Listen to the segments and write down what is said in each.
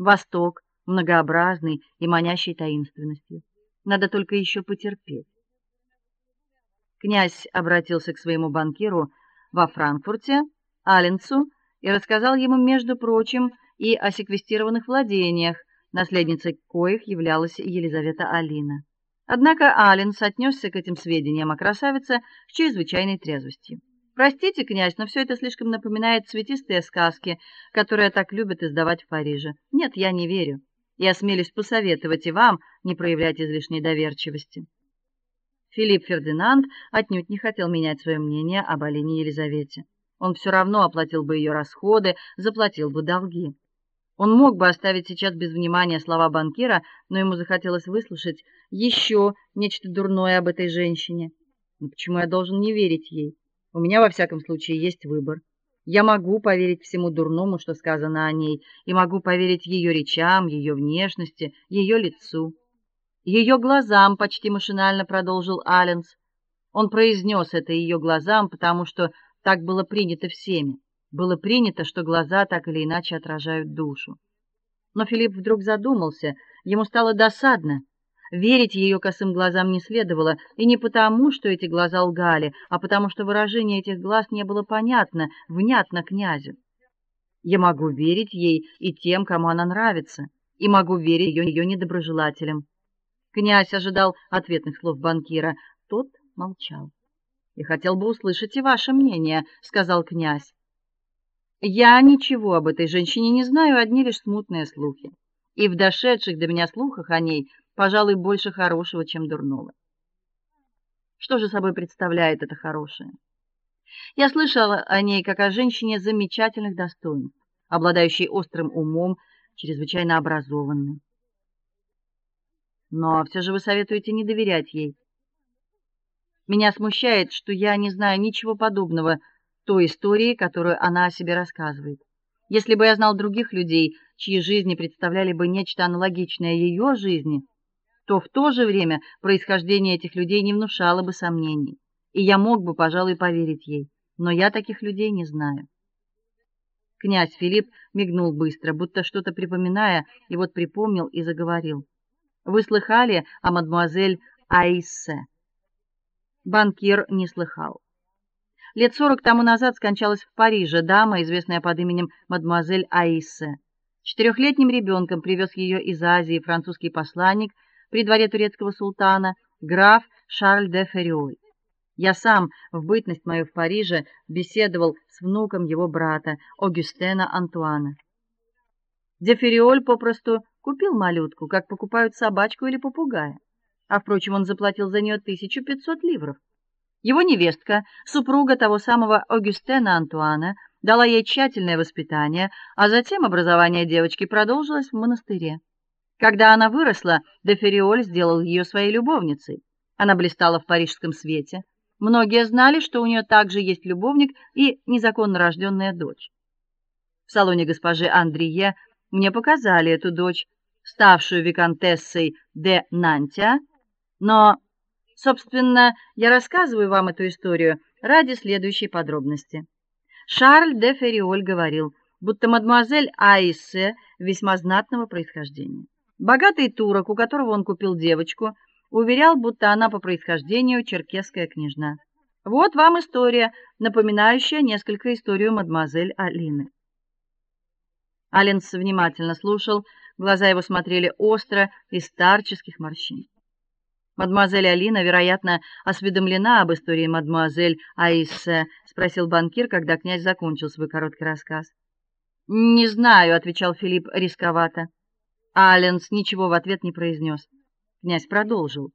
Восток многообразный и манящий таинственностью. Надо только еще потерпеть. Князь обратился к своему банкиру во Франкфурте, Аленцу, и рассказал ему, между прочим, и о секвестированных владениях, наследницей коих являлась Елизавета Алина. Однако Аленс отнесся к этим сведениям о красавице с чрезвычайной трезвостью. Простите, князь, но все это слишком напоминает цветистые сказки, которые так любят издавать в Париже. Нет, я не верю. Я осмелюсь посоветовать и вам не проявлять излишней доверчивости. Филипп Фердинанд отнюдь не хотел менять свое мнение об Алине Елизавете. Он все равно оплатил бы ее расходы, заплатил бы долги. Он мог бы оставить сейчас без внимания слова банкира, но ему захотелось выслушать еще нечто дурное об этой женщине. Но почему я должен не верить ей? У меня во всяком случае есть выбор. Я могу поверить всему дурному, что сказано о ней, и могу поверить ее речам, ее внешности, ее лицу ее глазам, почти машинально продолжил Аленс. Он произнес это ее глазам, потому что так было принято всеми. Было принято, что глаза так или иначе отражают душу. Но Филипп вдруг задумался, ему стало досадно. Верить ее косым глазам не следовало, и не потому, что эти глаза лгали, а потому что выражение этих глаз не было понятно, внятно князю. Я могу верить ей и тем, кому она нравится, и могу верить ее, ее недоброжелателям. Князь ожидал ответных слов банкира. Тот молчал. "Я хотел бы услышать и ваше мнение", сказал князь. "Я ничего об этой женщине не знаю, одни лишь смутные слухи. И в дошедших до меня слухах о ней, пожалуй, больше хорошего, чем дурного. Что же собой представляет это хорошее? Я слышала о ней как о женщине замечательных достоинств, обладающей острым умом, чрезвычайно образованной. Но все же вы советуете не доверять ей. Меня смущает, что я не знаю ничего подобного той истории, которую она о себе рассказывает. Если бы я знал других людей, чьи жизни представляли бы нечто аналогичное ее жизни, то в то же время происхождение этих людей не внушало бы сомнений, и я мог бы, пожалуй, поверить ей. Но я таких людей не знаю. Князь Филипп мигнул быстро, будто что-то припоминая, и вот припомнил и заговорил. Вы слыхали о мадемуазель Аиссе? Банкир не слыхал. Лет сорок тому назад скончалась в Париже дама, известная под именем мадемуазель Аиссе. Четырехлетним ребенком привез ее из Азии французский посланник при дворе турецкого султана граф Шарль де Ферриоль. Я сам в бытность мою в Париже беседовал с внуком его брата Огюстена Антуана. Де Ферриоль попросту Купил малютку, как покупают собачку или попугая. А впрочем, он заплатил за нее 1500 ливров. Его невестка, супруга того самого Огюстена Антуана, дала ей тщательное воспитание, а затем образование девочки продолжилось в монастыре. Когда она выросла, де Ферриоль сделал ее своей любовницей. Она блистала в парижском свете. Многие знали, что у нее также есть любовник и незаконно рожденная дочь. В салоне госпожи Андрие мне показали эту дочь, ставшую виконтессой де Нантя, но, собственно, я рассказываю вам эту историю ради следующей подробности. Шарль де Ферриоль говорил, будто мадемуазель Аиссе весьма знатного происхождения. Богатый турок, у которого он купил девочку, уверял, будто она по происхождению черкесская княжна. Вот вам история, напоминающая несколько историю мадемуазель Алины. Аленс внимательно слушал, глаза его смотрели остро и старческих морщин. Мадемуазель Алина, вероятно, осведомлена об истории мадемуазель Аиссе, спросил банкир, когда князь закончил свой короткий рассказ. Не знаю, отвечал Филипп рисковато. Аленс ничего в ответ не произнес. Князь продолжил: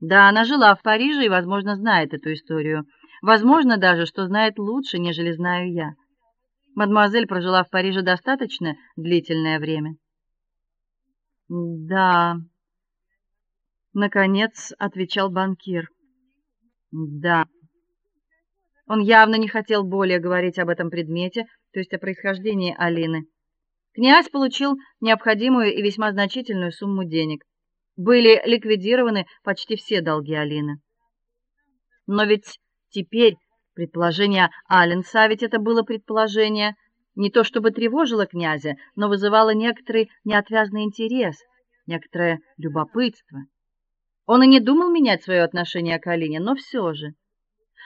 "Да, она жила в Париже и, возможно, знает эту историю. Возможно даже, что знает лучше, нежели знаю я. Мадемуазель прожила в Париже достаточно длительное время. Да. Наконец отвечал банкир. Да. Он явно не хотел более говорить об этом предмете, то есть о происхождении Алины. Князь получил необходимую и весьма значительную сумму денег. Были ликвидированы почти все долги Алины. Но ведь теперь Предположение Аленса, ведь это было предположение, не то чтобы тревожила князя, но вызывала некоторый неотвязный интерес, некоторое любопытство. Он и не думал менять свое отношение к Алине, но все же.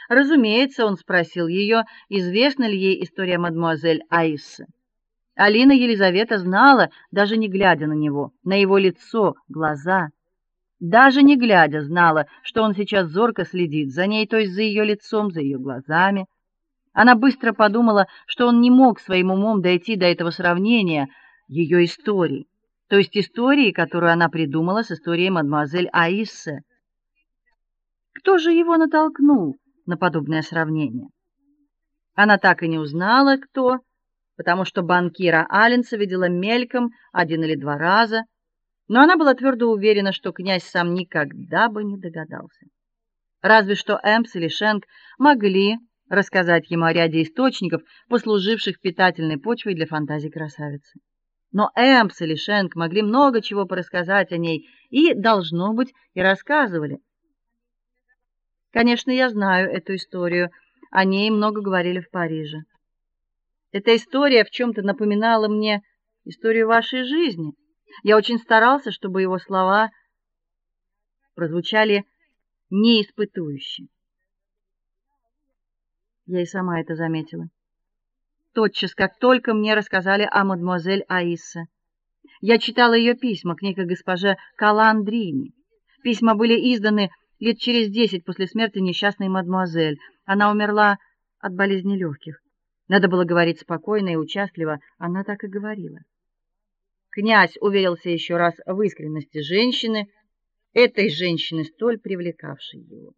Разумеется, он спросил ее, известна ли ей история мадемуазель Аиссы. Алина Елизавета знала, даже не глядя на него, на его лицо, глаза. Даже не глядя, знала, что он сейчас зорко следит за ней, то есть за ее лицом, за ее глазами. Она быстро подумала, что он не мог своим умом дойти до этого сравнения ее истории, то есть истории, которую она придумала с историей мадемуазель Аиссы. Кто же его натолкнул на подобное сравнение? Она так и не узнала, кто, потому что банкира Аленса видела мельком один или два раза, но она была твердо уверена, что князь сам никогда бы не догадался. Разве что Эмпс или Шенк могли рассказать ему о ряде источников, послуживших питательной почвой для фантазий красавицы. Но Эмпс или Шенк могли много чего порассказать о ней и должно быть, и рассказывали. Конечно, я знаю эту историю. О ней много говорили в Париже. Эта история в чем то напоминала мне историю вашей жизни. Я очень старался, чтобы его слова прозвучали неиспытующе. Я и сама это заметила. Тотчас, как только мне рассказали о мадемуазель Аиссе. Я читала ее письма к некой госпоже Каландрини. Письма были изданы лет через десять после смерти несчастной мадемуазель. Она умерла от болезни легких. Надо было говорить спокойно и участливо, она так и говорила. Князь уверился еще раз в искренности женщины, этой женщины, столь привлекавшей его.